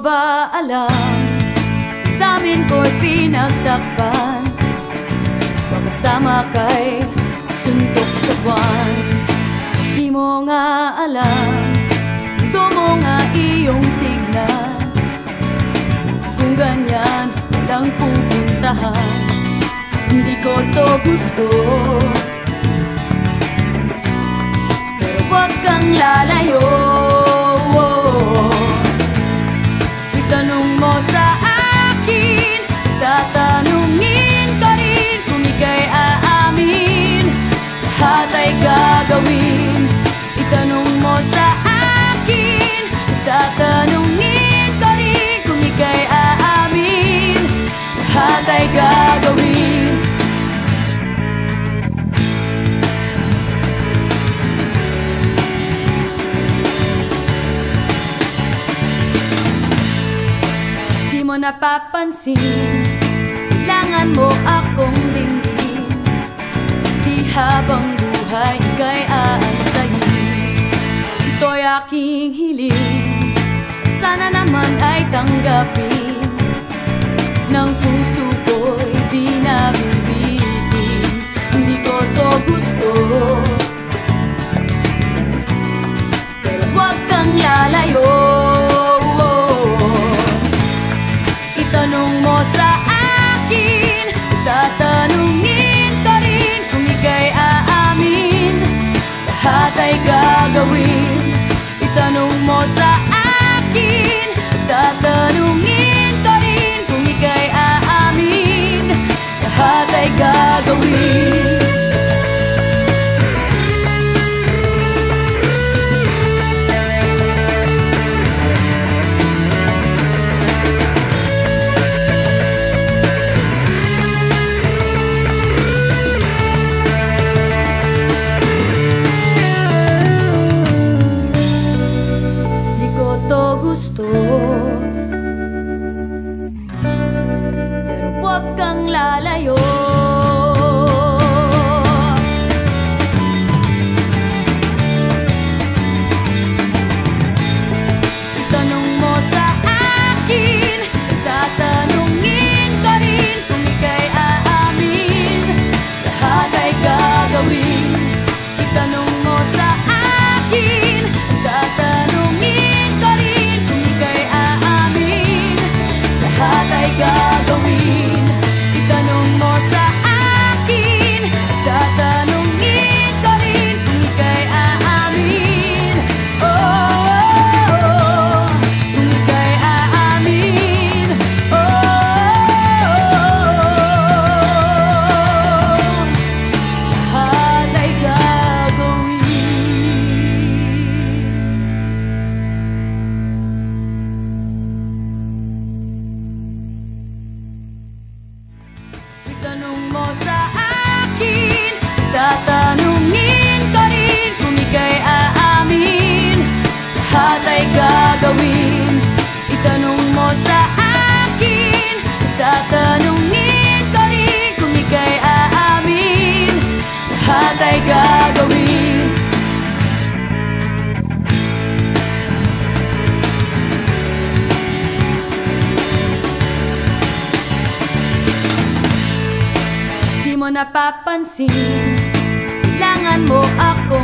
ba alam? Damin ko'y pinagtakpan. Makasama kay suntok sa buwan. Di mo nga alam. Gusto mo nga iyong tignan Kung ganyan lang pupuntahan. Hindi ko to gusto. Pero wag kang lalayo Lahat ay gagawin. Itanong mo sa akin Tatanungin ko rin Kung ika'y aamin. Lahat ay gagawin. Di mo napapansin Kailangan mo akong habang buhay ika'y aantayin Ito'y aking hiling. Sana naman ay tanggapin Ng puso gusto. Pero huwag kang lalayo napapansin. Kailangan mo ako